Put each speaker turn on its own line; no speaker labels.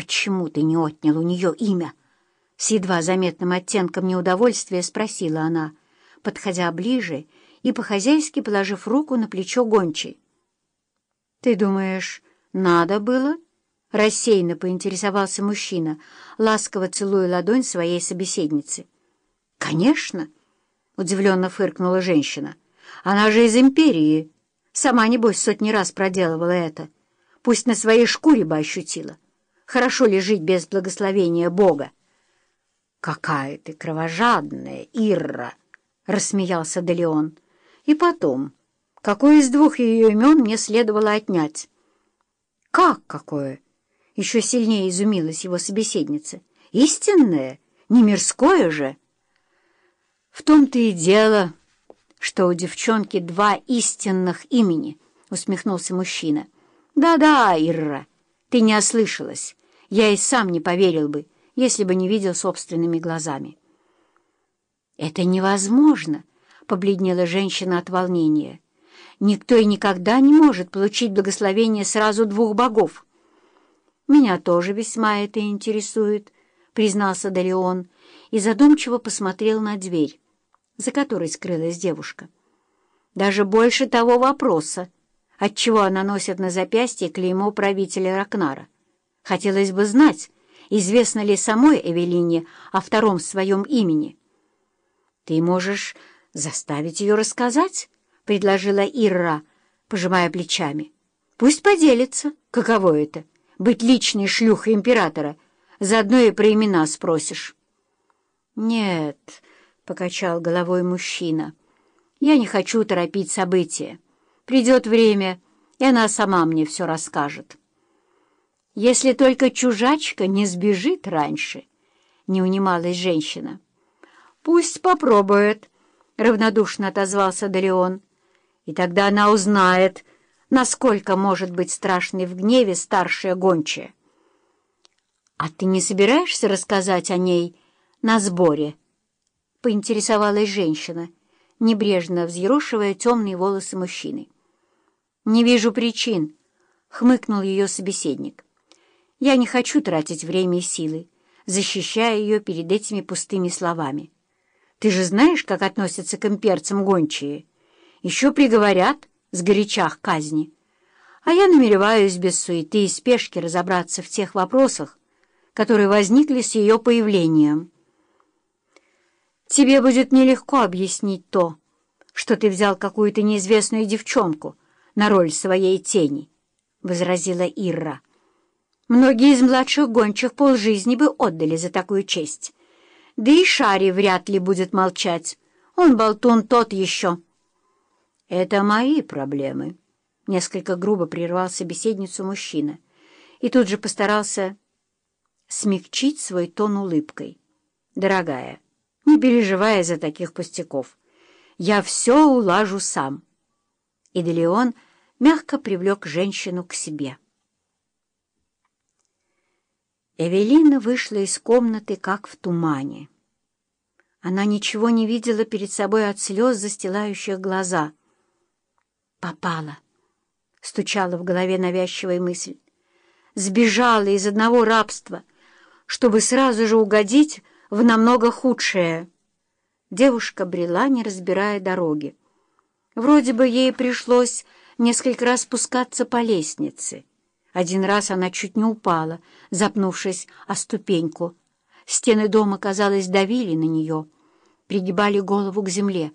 «Почему ты не отнял у нее имя?» С едва заметным оттенком неудовольствия спросила она, подходя ближе и по-хозяйски положив руку на плечо гончей. «Ты думаешь, надо было?» — рассеянно поинтересовался мужчина, ласково целуя ладонь своей собеседницы. «Конечно!» — удивленно фыркнула женщина. «Она же из империи. Сама, небось, сотни раз проделывала это. Пусть на своей шкуре бы ощутила. Хорошо ли жить без благословения Бога?» «Какая ты кровожадная, Ирра!» — рассмеялся Делеон. «И потом, какое из двух ее имен мне следовало отнять?» «Как какое?» Еще сильнее изумилась его собеседница. «Истинное? Не мирское же?» «В том-то и дело, что у девчонки два истинных имени», — усмехнулся мужчина. «Да-да, Ирра, ты не ослышалась. Я и сам не поверил бы, если бы не видел собственными глазами». «Это невозможно», — побледнела женщина от волнения. «Никто и никогда не может получить благословение сразу двух богов». «Меня тоже весьма это интересует», — признался Дарион и задумчиво посмотрел на дверь, за которой скрылась девушка. «Даже больше того вопроса, отчего она носит на запястье клеймо правителя Ракнара. Хотелось бы знать, известно ли самой Эвелине о втором своем имени». «Ты можешь заставить ее рассказать?» — предложила Ирра, пожимая плечами. «Пусть поделится, каково это» быть личной шлюхой императора. Заодно и про имена спросишь. — Нет, — покачал головой мужчина, — я не хочу торопить события. Придет время, и она сама мне все расскажет. — Если только чужачка не сбежит раньше, — не унималась женщина. — Пусть попробует, — равнодушно отозвался Дарион. — И тогда она узнает, — насколько может быть страшной в гневе старшая гончая. — А ты не собираешься рассказать о ней на сборе? — поинтересовалась женщина, небрежно взъерушивая темные волосы мужчины. — Не вижу причин, — хмыкнул ее собеседник. — Я не хочу тратить время и силы, защищая ее перед этими пустыми словами. Ты же знаешь, как относятся к имперцам гончие? Еще приговорят, с горячах казни. А я намереваюсь без суеты и спешки разобраться в тех вопросах, которые возникли с ее появлением. Тебе будет нелегко объяснить то, что ты взял какую-то неизвестную девчонку на роль своей тени, — возразила Ирра. Многие из младших гончих полжизни бы отдали за такую честь. Да и Шари вряд ли будет молчать. Он болтун тот еще. «Это мои проблемы», — несколько грубо прервал собеседницу мужчина и тут же постарался смягчить свой тон улыбкой. «Дорогая, не переживай за таких пустяков. Я все улажу сам». И Делеон мягко привлек женщину к себе. Эвелина вышла из комнаты, как в тумане. Она ничего не видела перед собой от слез, застилающих глаза — Попала. Стучала в голове навязчивая мысль. Сбежала из одного рабства, чтобы сразу же угодить в намного худшее. Девушка брела, не разбирая дороги. Вроде бы ей пришлось несколько раз спускаться по лестнице. Один раз она чуть не упала, запнувшись о ступеньку. Стены дома, казалось, давили на нее, пригибали голову к земле.